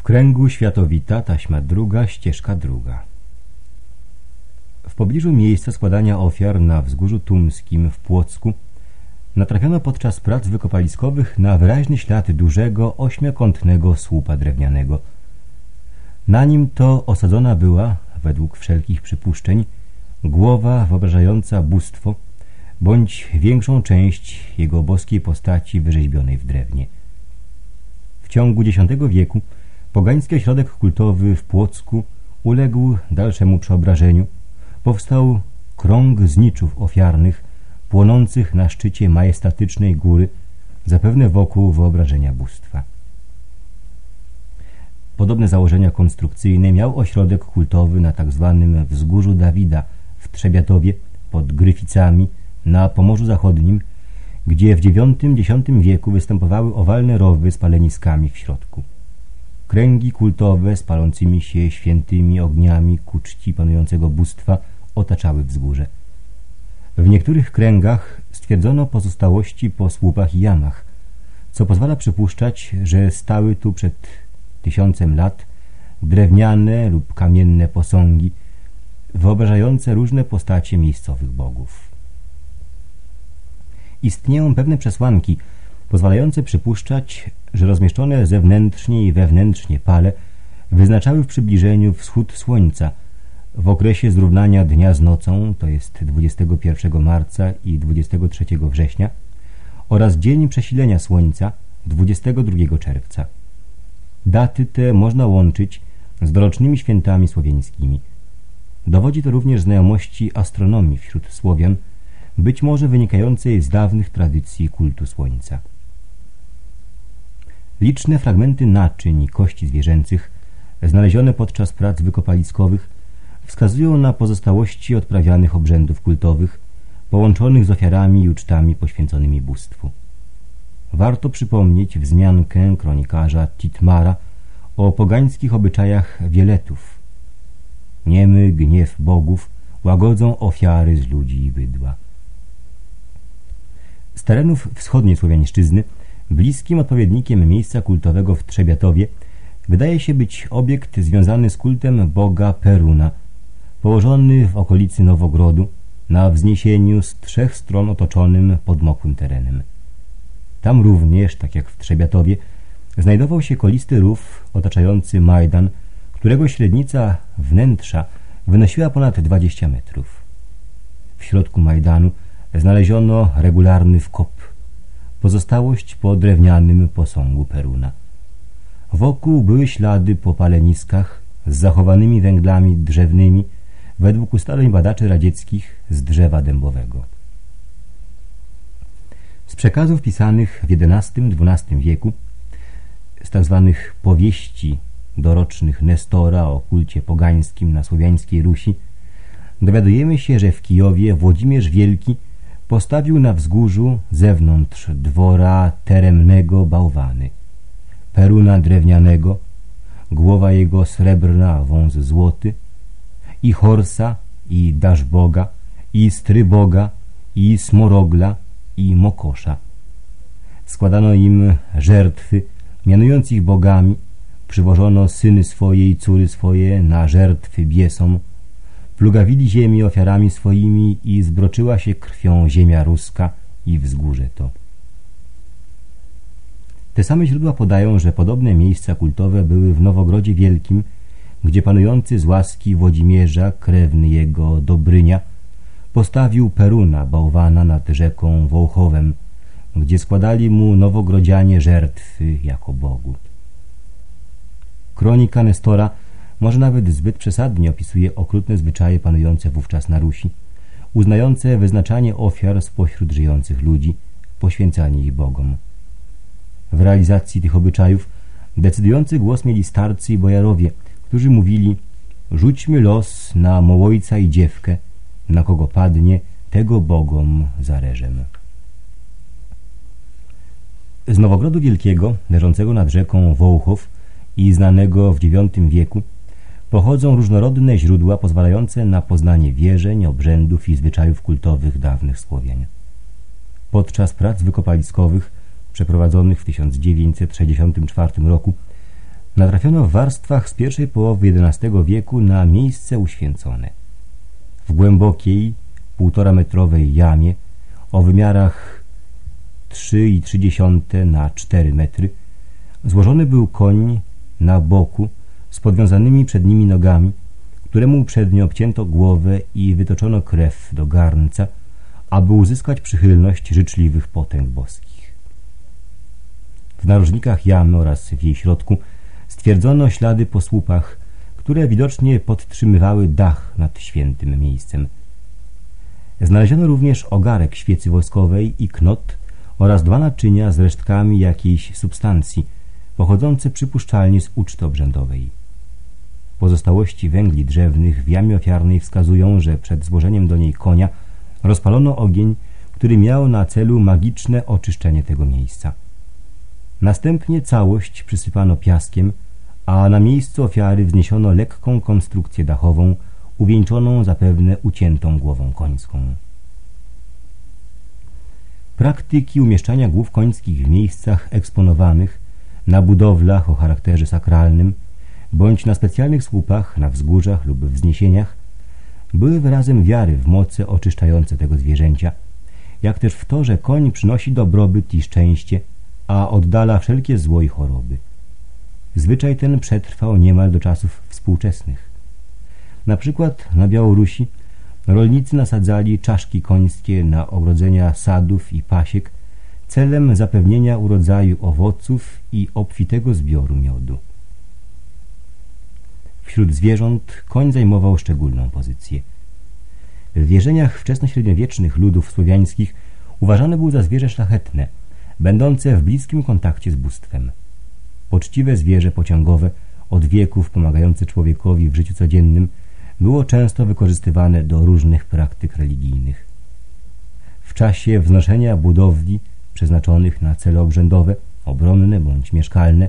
W kręgu światowita, taśma druga, ścieżka druga. W pobliżu miejsca składania ofiar na wzgórzu tumskim w Płocku natrafiono podczas prac wykopaliskowych na wyraźny ślad dużego, ośmiokątnego słupa drewnianego. Na nim to osadzona była, według wszelkich przypuszczeń, głowa wyobrażająca bóstwo, bądź większą część jego boskiej postaci wyrzeźbionej w drewnie. W ciągu X wieku pogański ośrodek kultowy w Płocku uległ dalszemu przeobrażeniu. Powstał krąg zniczów ofiarnych, płonących na szczycie majestatycznej góry, zapewne wokół wyobrażenia bóstwa. Podobne założenia konstrukcyjne miał ośrodek kultowy na tzw. Tak wzgórzu Dawida w Trzebiatowie pod Gryficami na Pomorzu Zachodnim, gdzie w IX-X wieku występowały owalne rowy z paleniskami w środku. Kręgi kultowe z palącymi się świętymi ogniami ku czci panującego bóstwa otaczały wzgórze. W niektórych kręgach stwierdzono pozostałości po słupach i jamach, co pozwala przypuszczać, że stały tu przed tysiącem lat drewniane lub kamienne posągi wyobrażające różne postacie miejscowych bogów. Istnieją pewne przesłanki pozwalające przypuszczać, że rozmieszczone zewnętrznie i wewnętrznie pale wyznaczały w przybliżeniu wschód słońca w okresie zrównania dnia z nocą, to jest 21 marca i 23 września oraz dzień przesilenia słońca 22 czerwca. Daty te można łączyć z dorocznymi świętami słowiańskimi. Dowodzi to również znajomości astronomii wśród Słowian, być może wynikającej z dawnych tradycji kultu słońca. Liczne fragmenty naczyń i kości zwierzęcych znalezione podczas prac wykopaliskowych wskazują na pozostałości odprawianych obrzędów kultowych połączonych z ofiarami i ucztami poświęconymi bóstwu. Warto przypomnieć wzmiankę kronikarza Titmara o pogańskich obyczajach wieletów. Niemy gniew bogów łagodzą ofiary z ludzi i bydła. Z terenów wschodniej Słowiańszczyzny bliskim odpowiednikiem miejsca kultowego w Trzebiatowie wydaje się być obiekt związany z kultem boga Peruna, położony w okolicy Nowogrodu, na wzniesieniu z trzech stron otoczonym podmokłym terenem. Tam również, tak jak w Trzebiatowie, znajdował się kolisty rów otaczający Majdan, którego średnica wnętrza wynosiła ponad 20 metrów. W środku Majdanu znaleziono regularny wkop, pozostałość po drewnianym posągu Peruna. Wokół były ślady po paleniskach z zachowanymi węglami drzewnymi według ustaleń badaczy radzieckich z drzewa dębowego. Z przekazów pisanych w XI-XII wieku, z tzw. Tak powieści dorocznych Nestora o kulcie pogańskim na słowiańskiej Rusi, dowiadujemy się, że w Kijowie Włodzimierz Wielki postawił na wzgórzu zewnątrz dwora teremnego bałwany, peruna drewnianego, głowa jego srebrna, wąs złoty, i Horsa, i Daszboga, i Stryboga, i Smorogla, i Mokosza. Składano im żertwy, mianując ich bogami, przywożono syny swoje i córy swoje na żertwy biesom, plugawili ziemi ofiarami swoimi i zbroczyła się krwią ziemia ruska i wzgórze to. Te same źródła podają, że podobne miejsca kultowe były w Nowogrodzie Wielkim, gdzie panujący z łaski Włodzimierza, krewny jego Dobrynia, postawił Peruna, bałwana nad rzeką Wołchowem, gdzie składali mu nowogrodzianie żertwy jako Bogu. Kronika Nestora może nawet zbyt przesadnie opisuje okrutne zwyczaje panujące wówczas na Rusi, uznające wyznaczanie ofiar spośród żyjących ludzi, poświęcanie ich Bogom. W realizacji tych obyczajów decydujący głos mieli starcy i bojarowie, którzy mówili rzućmy los na mołojca i dziewkę, na kogo padnie, tego Bogom zareżem. Z Nowogrodu Wielkiego, leżącego nad rzeką Wołchow i znanego w IX wieku, pochodzą różnorodne źródła pozwalające na poznanie wierzeń, obrzędów i zwyczajów kultowych dawnych Słowian. Podczas prac wykopaliskowych przeprowadzonych w 1964 roku natrafiono w warstwach z pierwszej połowy XI wieku na miejsce uświęcone. W głębokiej, półtora metrowej jamie o wymiarach 3,3 na 4 metry złożony był koń na boku z podwiązanymi przed nimi nogami, któremu uprzednio obcięto głowę i wytoczono krew do garnca, aby uzyskać przychylność życzliwych potęg boskich. W narożnikach jamy oraz w jej środku stwierdzono ślady po słupach, które widocznie podtrzymywały dach nad świętym miejscem. Znaleziono również ogarek świecy woskowej i knot oraz dwa naczynia z resztkami jakiejś substancji, pochodzące przypuszczalnie z uczty obrzędowej. Pozostałości węgli drzewnych w jamie ofiarnej wskazują, że przed złożeniem do niej konia rozpalono ogień, który miał na celu magiczne oczyszczenie tego miejsca. Następnie całość przysypano piaskiem, a na miejscu ofiary wzniesiono lekką konstrukcję dachową, uwieńczoną zapewne uciętą głową końską. Praktyki umieszczania głów końskich w miejscach eksponowanych, na budowlach o charakterze sakralnym, bądź na specjalnych słupach, na wzgórzach lub wzniesieniach, były wyrazem wiary w moce oczyszczające tego zwierzęcia, jak też w to, że koń przynosi dobrobyt i szczęście, a oddala wszelkie zło i choroby. Zwyczaj ten przetrwał niemal do czasów współczesnych. Na przykład na Białorusi rolnicy nasadzali czaszki końskie na ogrodzenia sadów i pasiek celem zapewnienia urodzaju owoców i obfitego zbioru miodu. Wśród zwierząt koń zajmował szczególną pozycję. W wierzeniach wczesnośredniowiecznych ludów słowiańskich uważany był za zwierzę szlachetne, będące w bliskim kontakcie z bóstwem. Poczciwe zwierzę pociągowe, od wieków pomagające człowiekowi w życiu codziennym, było często wykorzystywane do różnych praktyk religijnych. W czasie wznoszenia budowli przeznaczonych na cele obrzędowe, obronne bądź mieszkalne,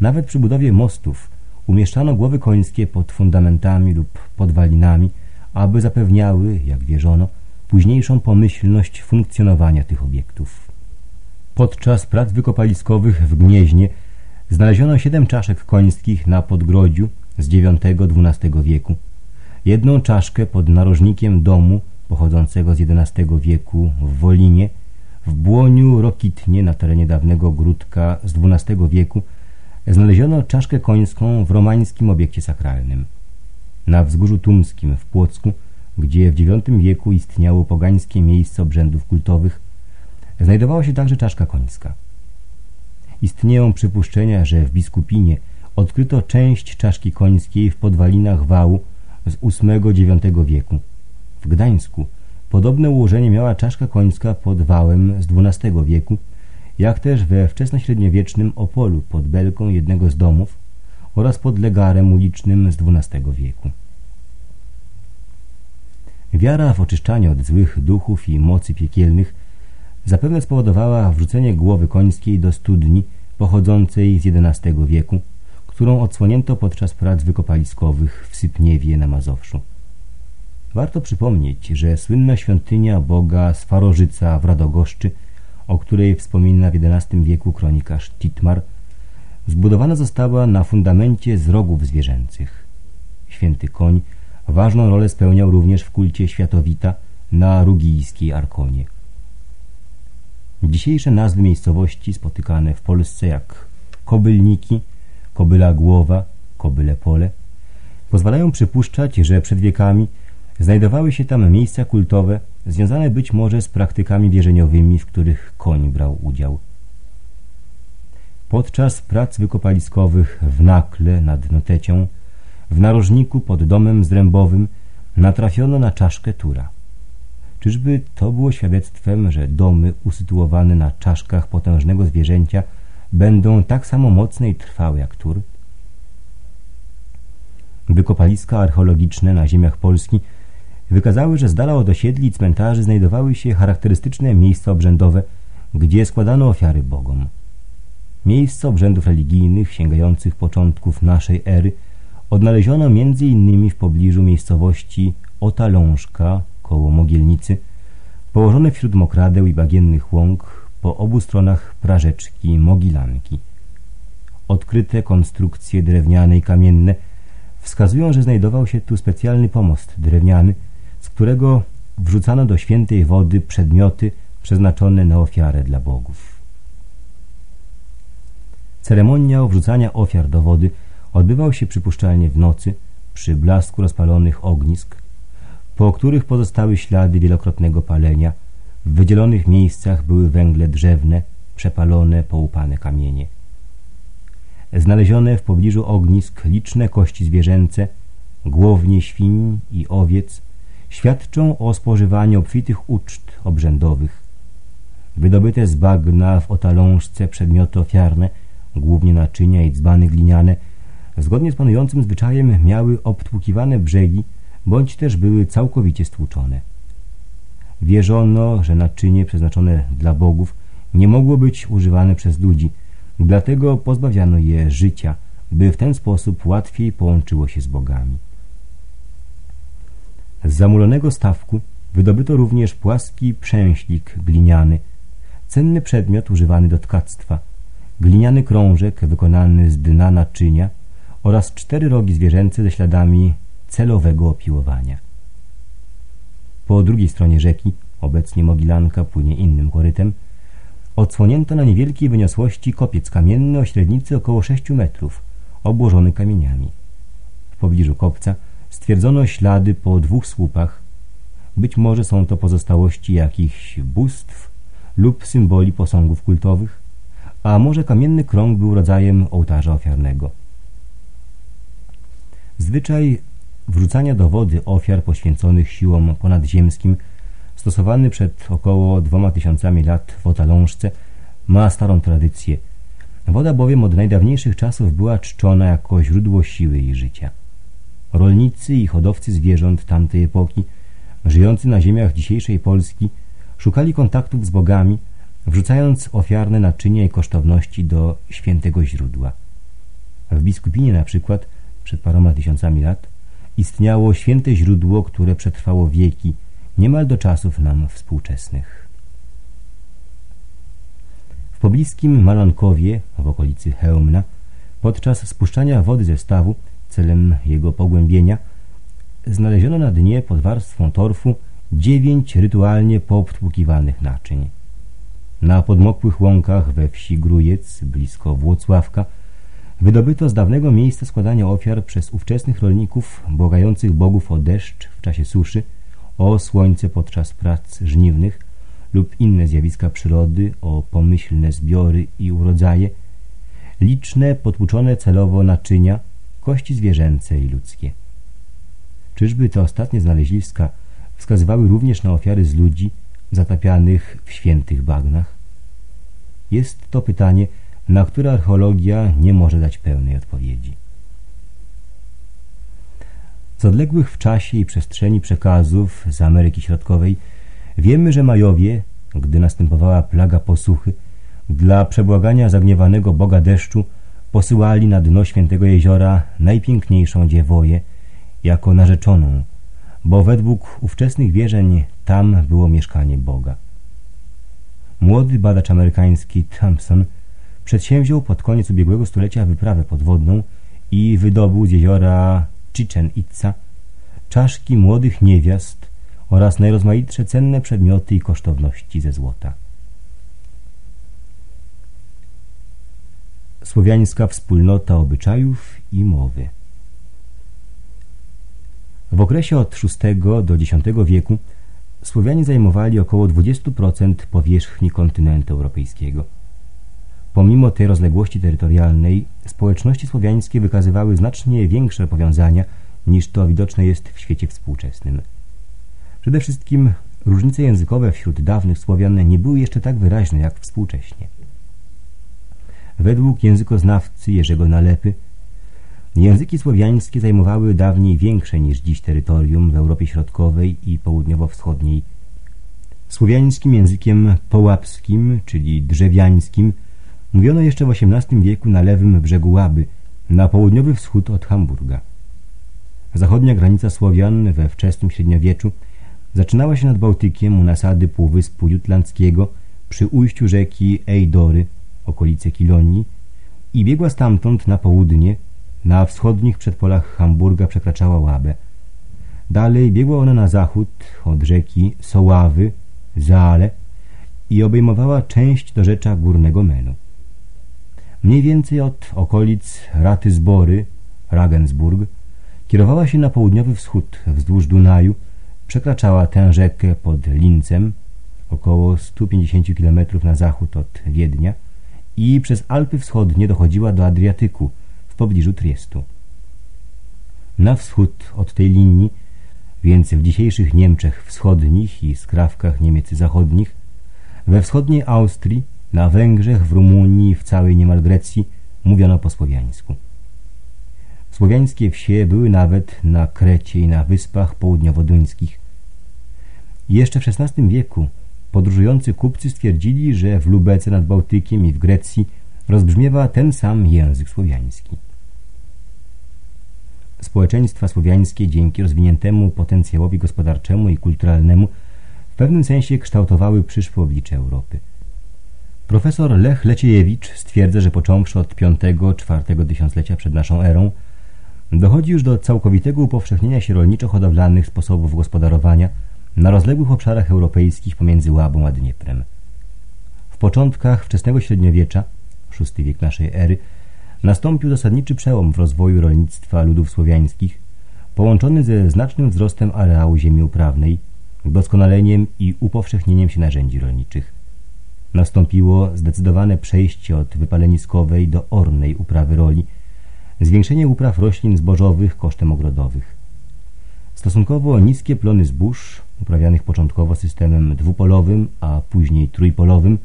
nawet przy budowie mostów umieszczano głowy końskie pod fundamentami lub podwalinami, aby zapewniały, jak wierzono, późniejszą pomyślność funkcjonowania tych obiektów. Podczas prac wykopaliskowych w Gnieźnie znaleziono siedem czaszek końskich na podgrodziu z IX-XII wieku, jedną czaszkę pod narożnikiem domu pochodzącego z XI wieku w Wolinie, w Błoniu Rokitnie na terenie dawnego Gródka z XII wieku znaleziono czaszkę końską w romańskim obiekcie sakralnym. Na wzgórzu tumskim w Płocku, gdzie w IX wieku istniało pogańskie miejsce obrzędów kultowych, znajdowała się także czaszka końska. Istnieją przypuszczenia, że w Biskupinie odkryto część czaszki końskiej w podwalinach wału z VIII-IX wieku. W Gdańsku podobne ułożenie miała czaszka końska pod wałem z XII wieku, jak też we wczesnośredniowiecznym Opolu pod belką jednego z domów oraz pod legarem ulicznym z XII wieku. Wiara w oczyszczanie od złych duchów i mocy piekielnych zapewne spowodowała wrzucenie głowy końskiej do studni pochodzącej z XI wieku, którą odsłonięto podczas prac wykopaliskowych w Sypniewie na Mazowszu. Warto przypomnieć, że słynna świątynia boga Swarożyca w Radogoszczy o której wspomina w XI wieku kronikarz Titmar, zbudowana została na fundamencie z rogów zwierzęcych. Święty koń ważną rolę spełniał również w kulcie światowita na rugijskiej Arkonie. Dzisiejsze nazwy miejscowości spotykane w Polsce jak Kobylniki, Kobyla Głowa, Kobyle Pole pozwalają przypuszczać, że przed wiekami znajdowały się tam miejsca kultowe związane być może z praktykami wierzeniowymi, w których koń brał udział. Podczas prac wykopaliskowych w Nakle nad Notecią, w narożniku pod domem zrębowym natrafiono na czaszkę tura. Czyżby to było świadectwem, że domy usytuowane na czaszkach potężnego zwierzęcia będą tak samo mocne i trwałe jak tur? Wykopaliska archeologiczne na ziemiach Polski wykazały, że z dala od osiedli i cmentarzy znajdowały się charakterystyczne miejsca obrzędowe, gdzie składano ofiary bogom. Miejsca obrzędów religijnych sięgających początków naszej ery odnaleziono innymi w pobliżu miejscowości Otalążka koło Mogielnicy, położone wśród mokradeł i bagiennych łąk po obu stronach prażeczki Mogilanki. odkryte konstrukcje drewniane i kamienne wskazują, że znajdował się tu specjalny pomost drewniany, którego wrzucano do świętej wody przedmioty przeznaczone na ofiarę dla bogów. Ceremonia wrzucania ofiar do wody odbywał się przypuszczalnie w nocy przy blasku rozpalonych ognisk, po których pozostały ślady wielokrotnego palenia. W wydzielonych miejscach były węgle drzewne, przepalone, połupane kamienie. Znalezione w pobliżu ognisk liczne kości zwierzęce, głownie świń i owiec świadczą o spożywaniu obfitych uczt obrzędowych. Wydobyte z bagna w otalążce przedmioty ofiarne, głównie naczynia i dzbany gliniane, zgodnie z panującym zwyczajem miały obtłukiwane brzegi, bądź też były całkowicie stłuczone. Wierzono, że naczynie przeznaczone dla bogów nie mogło być używane przez ludzi, dlatego pozbawiano je życia, by w ten sposób łatwiej połączyło się z bogami. Z zamulonego stawku wydobyto również płaski przęślik gliniany, cenny przedmiot używany do tkactwa, gliniany krążek wykonany z dna naczynia oraz cztery rogi zwierzęce ze śladami celowego opiłowania. Po drugiej stronie rzeki, obecnie Mogilanka płynie innym korytem, odsłonięto na niewielkiej wyniosłości kopiec kamienny o średnicy około 6 metrów, obłożony kamieniami. W pobliżu kopca stwierdzono ślady po dwóch słupach. Być może są to pozostałości jakichś bóstw lub symboli posągów kultowych, a może kamienny krąg był rodzajem ołtarza ofiarnego. Zwyczaj wrzucania do wody ofiar poświęconych siłom ponadziemskim stosowany przed około dwoma tysiącami lat w Otalążce ma starą tradycję. Woda bowiem od najdawniejszych czasów była czczona jako źródło siły i życia. Rolnicy i hodowcy zwierząt tamtej epoki, żyjący na ziemiach dzisiejszej Polski, szukali kontaktów z bogami, wrzucając ofiarne naczynia i kosztowności do świętego źródła. W Biskupinie na przykład, przed paroma tysiącami lat, istniało święte źródło, które przetrwało wieki, niemal do czasów nam współczesnych. W pobliskim Malankowie, w okolicy Chełmna, podczas spuszczania wody ze stawu, celem jego pogłębienia, znaleziono na dnie pod warstwą torfu dziewięć rytualnie poobtłukiwanych naczyń. Na podmokłych łąkach we wsi Grujec, blisko Włocławka, wydobyto z dawnego miejsca składania ofiar przez ówczesnych rolników błagających bogów o deszcz w czasie suszy, o słońce podczas prac żniwnych lub inne zjawiska przyrody, o pomyślne zbiory i urodzaje, liczne, potłuczone celowo naczynia, kości zwierzęce i ludzkie. Czyżby te ostatnie znaleziska wskazywały również na ofiary z ludzi zatapianych w świętych bagnach? Jest to pytanie, na które archeologia nie może dać pełnej odpowiedzi. Z odległych w czasie i przestrzeni przekazów z Ameryki Środkowej wiemy, że Majowie, gdy następowała plaga posuchy, dla przebłagania zagniewanego Boga deszczu posyłali na dno świętego jeziora najpiękniejszą dziewoję jako narzeczoną, bo według ówczesnych wierzeń tam było mieszkanie Boga. Młody badacz amerykański Thompson przedsięwziął pod koniec ubiegłego stulecia wyprawę podwodną i wydobył z jeziora Chichen Itza czaszki młodych niewiast oraz najrozmaitsze cenne przedmioty i kosztowności ze złota. Słowiańska wspólnota obyczajów i mowy W okresie od VI do X wieku Słowianie zajmowali około 20% powierzchni kontynentu europejskiego. Pomimo tej rozległości terytorialnej, społeczności słowiańskie wykazywały znacznie większe powiązania niż to widoczne jest w świecie współczesnym. Przede wszystkim różnice językowe wśród dawnych Słowian nie były jeszcze tak wyraźne jak współcześnie. Według językoznawcy Jerzego Nalepy języki słowiańskie zajmowały dawniej większe niż dziś terytorium w Europie Środkowej i Południowo-Wschodniej. Słowiańskim językiem połapskim, czyli drzewiańskim, Mówiono jeszcze w XVIII wieku na lewym brzegu Łaby, na południowy wschód od Hamburga. Zachodnia granica Słowian we wczesnym średniowieczu zaczynała się nad Bałtykiem u nasady Półwyspu Jutlandzkiego przy ujściu rzeki Ejdory, okolice Kilonii i biegła stamtąd na południe, na wschodnich przedpolach Hamburga przekraczała Łabę. Dalej biegła ona na zachód od rzeki Soławy, Zaale i obejmowała część dorzecza Górnego Menu. Mniej więcej od okolic Ratysbory, Regensburg, kierowała się na południowy wschód wzdłuż Dunaju, przekraczała tę rzekę pod Lincem, około 150 km na zachód od Wiednia i przez Alpy Wschodnie dochodziła do Adriatyku w pobliżu Triestu. Na wschód od tej linii, więc w dzisiejszych Niemczech wschodnich i skrawkach Niemiec zachodnich, we wschodniej Austrii, na Węgrzech, w Rumunii, w całej niemal Grecji mówiono po słowiańsku. Słowiańskie wsie były nawet na Krecie i na wyspach południowoduńskich. Jeszcze w XVI wieku podróżujący kupcy stwierdzili, że w Lubece nad Bałtykiem i w Grecji rozbrzmiewa ten sam język słowiański. Społeczeństwa słowiańskie dzięki rozwiniętemu potencjałowi gospodarczemu i kulturalnemu w pewnym sensie kształtowały przyszłe oblicze Europy. Profesor Lech Leciejewicz stwierdza, że począwszy od V-IV tysiąclecia przed naszą erą dochodzi już do całkowitego upowszechnienia się rolniczo-hodowlanych sposobów gospodarowania na rozległych obszarach europejskich pomiędzy Łabą a Dnieprem. W początkach wczesnego średniowiecza, VI wiek naszej ery, nastąpił zasadniczy przełom w rozwoju rolnictwa ludów słowiańskich, połączony ze znacznym wzrostem areału ziemi uprawnej, doskonaleniem i upowszechnieniem się narzędzi rolniczych. Nastąpiło zdecydowane przejście od wypaleniskowej do ornej uprawy roli, zwiększenie upraw roślin zbożowych kosztem ogrodowych. Stosunkowo niskie plony zbóż, uprawianych początkowo systemem dwupolowym, a później trójpolowym,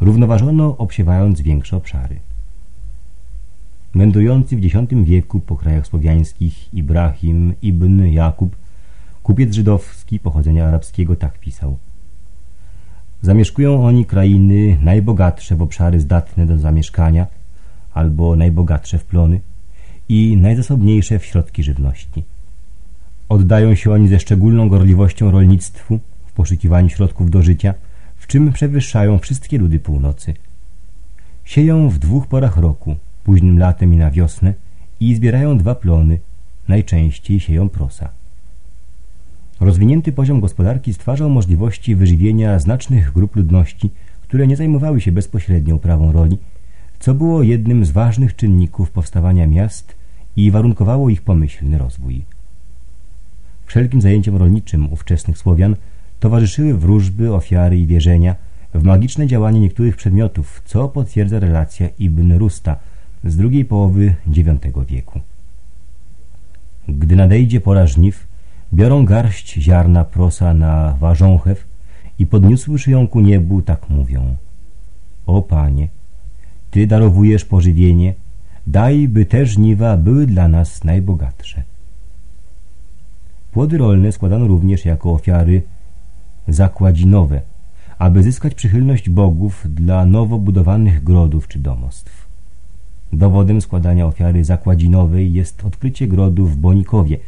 równoważono obsiewając większe obszary. Wędrujący w X wieku po krajach słowiańskich Ibrahim ibn Jakub, kupiec żydowski pochodzenia arabskiego tak pisał. Zamieszkują oni krainy najbogatsze w obszary zdatne do zamieszkania albo najbogatsze w plony i najzasobniejsze w środki żywności. Oddają się oni ze szczególną gorliwością rolnictwu w poszukiwaniu środków do życia, w czym przewyższają wszystkie ludy północy. Sieją w dwóch porach roku, późnym latem i na wiosnę i zbierają dwa plony, najczęściej sieją prosa. Rozwinięty poziom gospodarki stwarzał możliwości wyżywienia znacznych grup ludności, które nie zajmowały się bezpośrednio uprawą roli, co było jednym z ważnych czynników powstawania miast i warunkowało ich pomyślny rozwój. Wszelkim zajęciom rolniczym ówczesnych Słowian towarzyszyły wróżby, ofiary i wierzenia w magiczne działanie niektórych przedmiotów, co potwierdza relacja Ibn Rusta z drugiej połowy IX wieku. Gdy nadejdzie pora żniw, biorą garść ziarna prosa na ważąchew i podniósłszy ją ku niebu, tak mówią. O Panie, Ty darowujesz pożywienie, daj, by te żniwa były dla nas najbogatsze. Płody rolne składano również jako ofiary zakładzinowe, aby zyskać przychylność bogów dla nowo budowanych grodów czy domostw. Dowodem składania ofiary zakładzinowej jest odkrycie grodu w Bonikowie,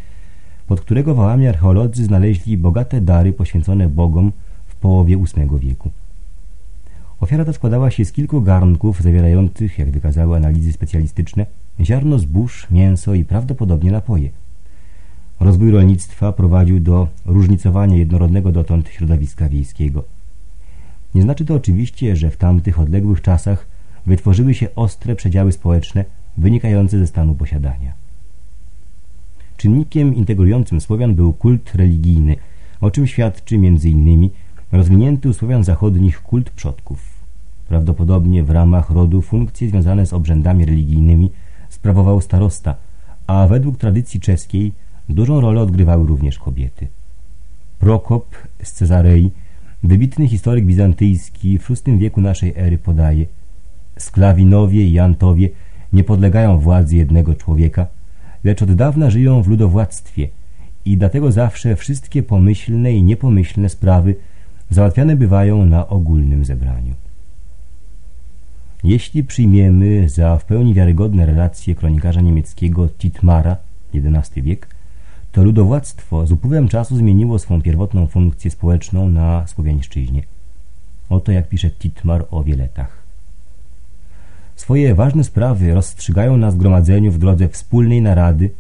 pod którego wałami archeolodzy znaleźli bogate dary poświęcone bogom w połowie VIII wieku. Ofiara ta składała się z kilku garnków zawierających, jak wykazały analizy specjalistyczne, ziarno zbóż, mięso i prawdopodobnie napoje. Rozwój rolnictwa prowadził do różnicowania jednorodnego dotąd środowiska wiejskiego. Nie znaczy to oczywiście, że w tamtych odległych czasach wytworzyły się ostre przedziały społeczne wynikające ze stanu posiadania. Czynnikiem integrującym Słowian był kult religijny, o czym świadczy m.in. rozwinięty u Słowian zachodnich kult przodków. Prawdopodobnie w ramach rodu funkcje związane z obrzędami religijnymi sprawował starosta, a według tradycji czeskiej Dużą rolę odgrywały również kobiety. Prokop z Cezarei, wybitny historyk bizantyjski w VI wieku naszej ery podaje Sklawinowie i Antowie nie podlegają władzy jednego człowieka, lecz od dawna żyją w ludowładztwie i dlatego zawsze wszystkie pomyślne i niepomyślne sprawy załatwiane bywają na ogólnym zebraniu. Jeśli przyjmiemy za w pełni wiarygodne relacje kronikarza niemieckiego Titmara, XI wiek, to ludowładztwo z upływem czasu zmieniło swą pierwotną funkcję społeczną na Słowiańszczyźnie. Oto jak pisze Titmar o Wieletach. swoje ważne sprawy rozstrzygają na zgromadzeniu w drodze wspólnej narady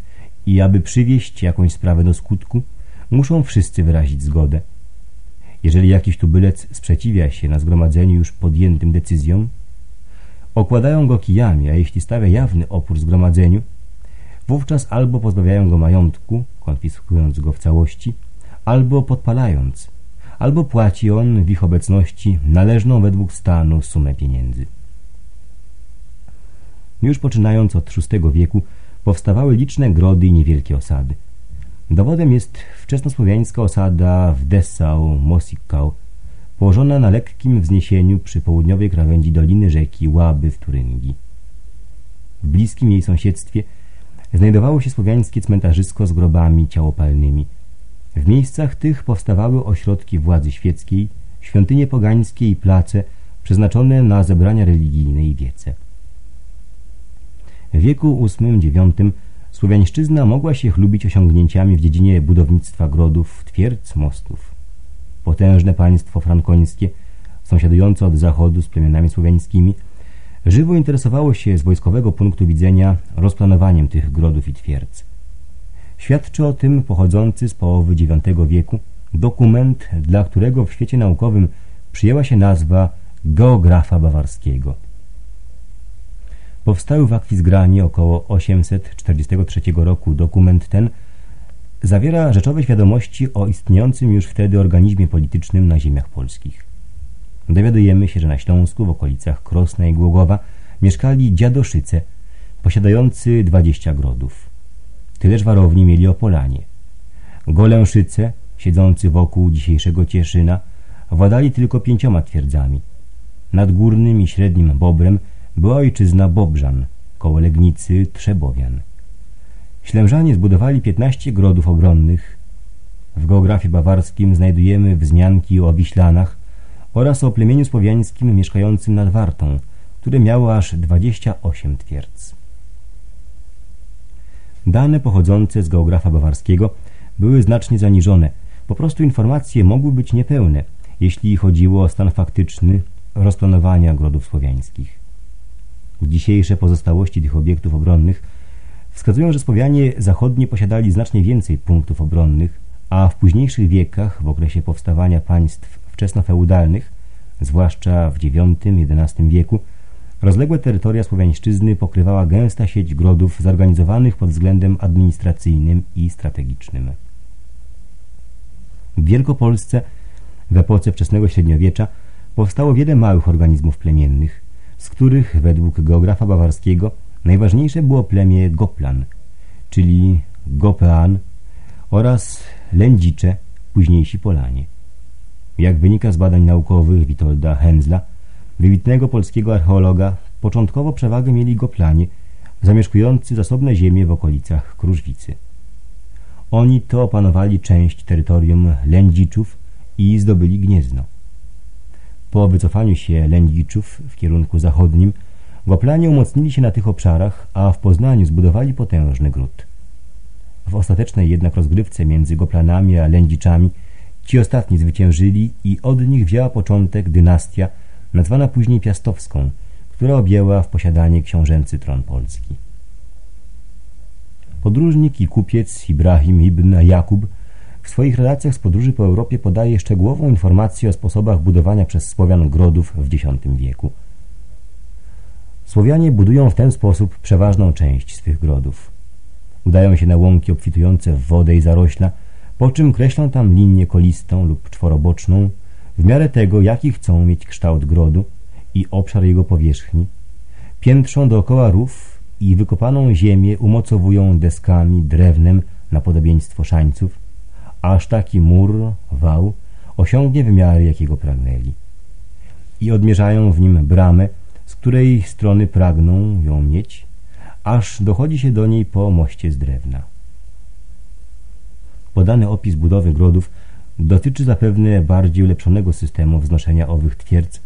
i aby przywieść jakąś sprawę do skutku, muszą wszyscy wyrazić zgodę. Jeżeli jakiś tubylec sprzeciwia się na zgromadzeniu już podjętym decyzjom, okładają go kijami, a jeśli stawia jawny opór zgromadzeniu, wówczas albo pozbawiają go majątku, konfiskując go w całości, albo podpalając, albo płaci on w ich obecności należną według stanu sumę pieniędzy. Już poczynając od VI wieku powstawały liczne grody i niewielkie osady. Dowodem jest wczesnosłowiańska osada w Dessau, Mosikau, położona na lekkim wzniesieniu przy południowej krawędzi doliny rzeki Łaby w Turyngii. W bliskim jej sąsiedztwie znajdowało się słowiańskie cmentarzysko z grobami ciałopalnymi. W miejscach tych powstawały ośrodki władzy świeckiej, świątynie pogańskie i place przeznaczone na zebrania religijne i wiece. W wieku VIII-IX Słowiańszczyzna mogła się chlubić osiągnięciami w dziedzinie budownictwa grodów, twierdz, mostów. Potężne państwo frankońskie, sąsiadujące od zachodu z plemionami słowiańskimi, żywo interesowało się z wojskowego punktu widzenia rozplanowaniem tych grodów i twierdz. Świadczy o tym pochodzący z połowy IX wieku dokument, dla którego w świecie naukowym przyjęła się nazwa geografa bawarskiego. Powstały w Akwizgranie około 843 roku dokument ten zawiera rzeczowe świadomości o istniejącym już wtedy organizmie politycznym na ziemiach polskich. Dowiadujemy się, że na Śląsku w okolicach Krosna i Głogowa mieszkali dziadoszyce posiadający 20 grodów. Tyleż warowni mieli Opolanie. Golęszyce, siedzący wokół dzisiejszego Cieszyna, władali tylko pięcioma twierdzami. Nad Górnym i Średnim Bobrem była ojczyzna Bobrzan, koło Legnicy Trzebowian. Ślężanie zbudowali 15 grodów obronnych. W geografii bawarskim znajdujemy wzmianki o Wiślanach oraz o plemieniu słowiańskim mieszkającym nad Wartą, które miało aż 28 twierdz. Dane pochodzące z geografa bawarskiego były znacznie zaniżone. Po prostu informacje mogły być niepełne, jeśli chodziło o stan faktyczny rozplanowania grodów słowiańskich. Dzisiejsze pozostałości tych obiektów obronnych wskazują, że Słowianie zachodnie posiadali znacznie więcej punktów obronnych, a w późniejszych wiekach, w okresie powstawania państw wczesnofeudalnych, zwłaszcza w IX-XI wieku, rozległe terytoria słowiańszczyzny pokrywała gęsta sieć grodów zorganizowanych pod względem administracyjnym i strategicznym. W Wielkopolsce w epoce wczesnego średniowiecza powstało wiele małych organizmów plemiennych, z których według geografa bawarskiego najważniejsze było plemię Goplan, czyli Gopean oraz Lędzicze, późniejsi Polanie. Jak wynika z badań naukowych Witolda Henzla, wybitnego polskiego archeologa, początkowo przewagę mieli Goplanie, zamieszkujący zasobne ziemie w okolicach Krużwicy. Oni to opanowali część terytorium Lędziczów i zdobyli Gniezno. Po wycofaniu się Lędziczów w kierunku zachodnim Łaplanie umocnili się na tych obszarach, a w Poznaniu zbudowali potężny gród. W ostatecznej jednak rozgrywce między Goplanami a Lędziczami ci ostatni zwyciężyli i od nich wzięła początek dynastia nazwana później Piastowską, która objęła w posiadanie książęcy tron Polski. Podróżnik i kupiec Ibrahim ibn Jakub w swoich relacjach z podróży po Europie podaje szczegółową informację o sposobach budowania przez Słowian grodów w X wieku. Słowianie budują w ten sposób przeważną część swych grodów. Udają się na łąki obfitujące w wodę i zarośla, po czym kreślą tam linię kolistą lub czworoboczną w miarę tego, jaki chcą mieć kształt grodu i obszar jego powierzchni. Piętrzą dookoła rów i wykopaną ziemię umocowują deskami, drewnem na podobieństwo szańców, aż taki mur, wał, osiągnie wymiary, jakiego pragnęli. I odmierzają w nim bramę, z której strony pragną ją mieć, aż dochodzi się do niej po moście z drewna. Podany opis budowy grodów dotyczy zapewne bardziej ulepszonego systemu wznoszenia owych twierdz,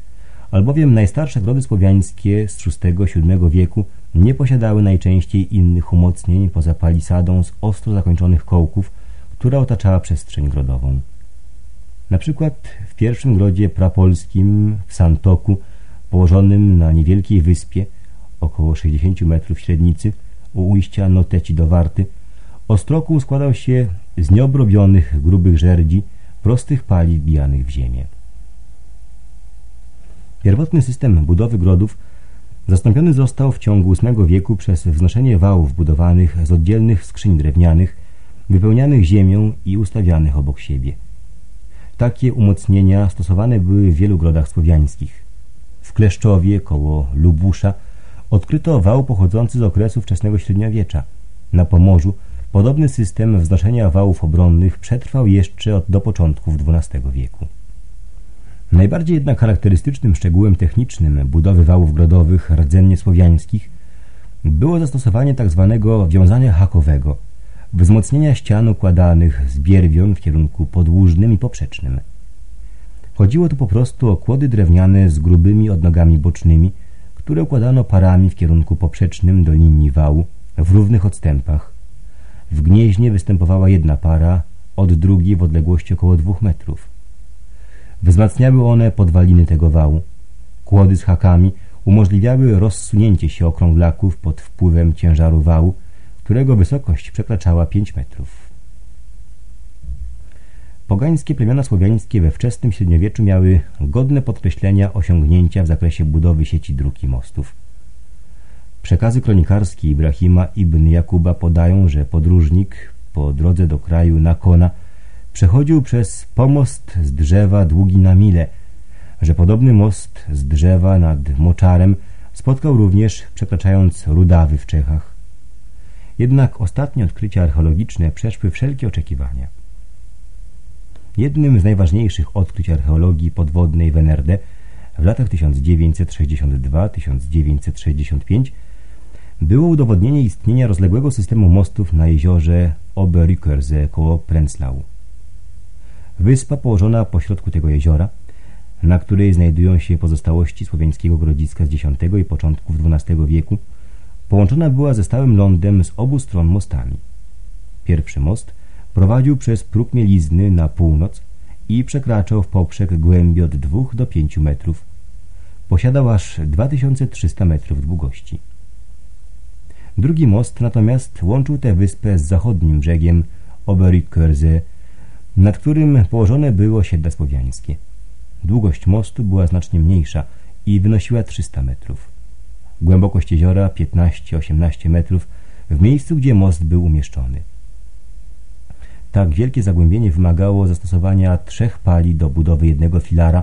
albowiem najstarsze grody słowiańskie z VI-VII wieku nie posiadały najczęściej innych umocnień poza palisadą z ostro zakończonych kołków, która otaczała przestrzeń grodową. Na przykład w pierwszym grodzie prapolskim w Santoku, położonym na niewielkiej wyspie, około 60 metrów średnicy, u ujścia Noteci do Warty, Ostrokół składał się z nieobrobionych, grubych żerdzi, prostych pali wbijanych w ziemię. Pierwotny system budowy grodów zastąpiony został w ciągu VIII wieku przez wznoszenie wałów budowanych z oddzielnych skrzyń drewnianych, wypełnianych ziemią i ustawianych obok siebie. Takie umocnienia stosowane były w wielu grodach słowiańskich. W Kleszczowie koło Lubusza odkryto wał pochodzący z okresu wczesnego średniowiecza. Na Pomorzu podobny system wznoszenia wałów obronnych przetrwał jeszcze od do początków XII wieku. Najbardziej jednak charakterystycznym szczegółem technicznym budowy wałów grodowych rdzennie słowiańskich było zastosowanie tzw. Tak wiązania hakowego, wzmocnienia ścian układanych z bierwion w kierunku podłużnym i poprzecznym. Chodziło tu po prostu o kłody drewniane z grubymi odnogami bocznymi, które układano parami w kierunku poprzecznym do linii wału w równych odstępach. W gnieźnie występowała jedna para, od drugiej w odległości około dwóch metrów. Wzmacniały one podwaliny tego wału. Kłody z hakami umożliwiały rozsunięcie się okrąglaków pod wpływem ciężaru wału, którego wysokość przekraczała 5 metrów. Pogańskie plemiona słowiańskie we wczesnym średniowieczu miały godne podkreślenia osiągnięcia w zakresie budowy sieci dróg i mostów. Przekazy kronikarskie Ibrahima ibn Jakuba podają, że podróżnik po drodze do kraju Nakona przechodził przez pomost z drzewa długi na mile, że podobny most z drzewa nad Moczarem spotkał również przekraczając Rudawy w Czechach. Jednak ostatnie odkrycia archeologiczne przeszły wszelkie oczekiwania. Jednym z najważniejszych odkryć archeologii podwodnej w NRD w latach 1962-1965 było udowodnienie istnienia rozległego systemu mostów na jeziorze Oberrückerse koło Prenzlau. Wyspa położona pośrodku tego jeziora, na której znajdują się pozostałości słowiańskiego grodziska z X i początków XII wieku, połączona była ze stałym lądem z obu stron mostami. Pierwszy most prowadził przez próg mielizny na północ i przekraczał w poprzek głębi od 2 do 5 metrów. Posiadał aż 2300 metrów długości. Drugi most natomiast łączył tę wyspę z zachodnim brzegiem Oberrückerse nad którym położone było osiedle słowiańskie. Długość mostu była znacznie mniejsza i wynosiła 300 metrów. Głębokość jeziora 15-18 metrów w miejscu, gdzie most był umieszczony. Tak wielkie zagłębienie wymagało zastosowania trzech pali do budowy jednego filara,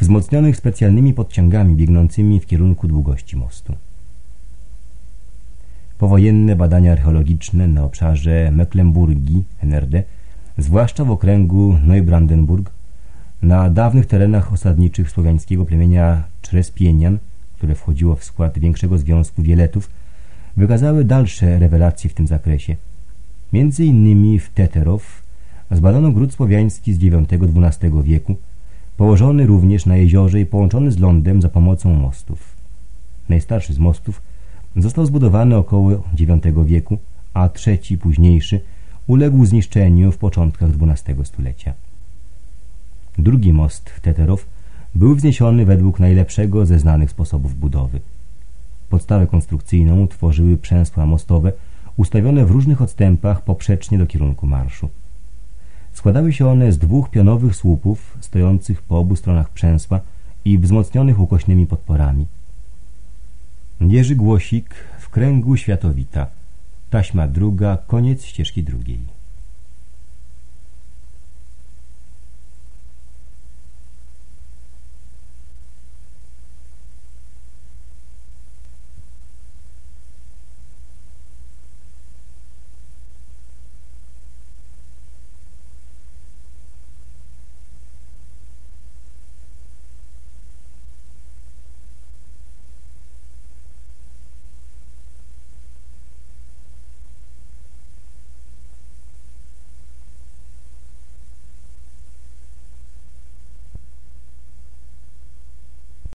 wzmocnionych specjalnymi podciągami biegnącymi w kierunku długości mostu. Powojenne badania archeologiczne na obszarze Mecklenburgii, NRD, zwłaszcza w okręgu Neubrandenburg, na dawnych terenach osadniczych słowiańskiego plemienia Czrespienian, które wchodziło w skład większego związku Wieletów, wykazały dalsze rewelacje w tym zakresie. Między innymi w Teterow zbadano gród słowiański z IX-XII wieku, położony również na jeziorze i połączony z lądem za pomocą mostów. Najstarszy z mostów został zbudowany około IX wieku, a trzeci, późniejszy, uległ zniszczeniu w początkach XII stulecia. Drugi most Teterow był wzniesiony według najlepszego ze znanych sposobów budowy. Podstawę konstrukcyjną tworzyły przęsła mostowe ustawione w różnych odstępach poprzecznie do kierunku marszu. Składały się one z dwóch pionowych słupów stojących po obu stronach przęsła i wzmocnionych ukośnymi podporami. Jerzy Głosik w kręgu Światowita – Taśma druga, koniec ścieżki drugiej.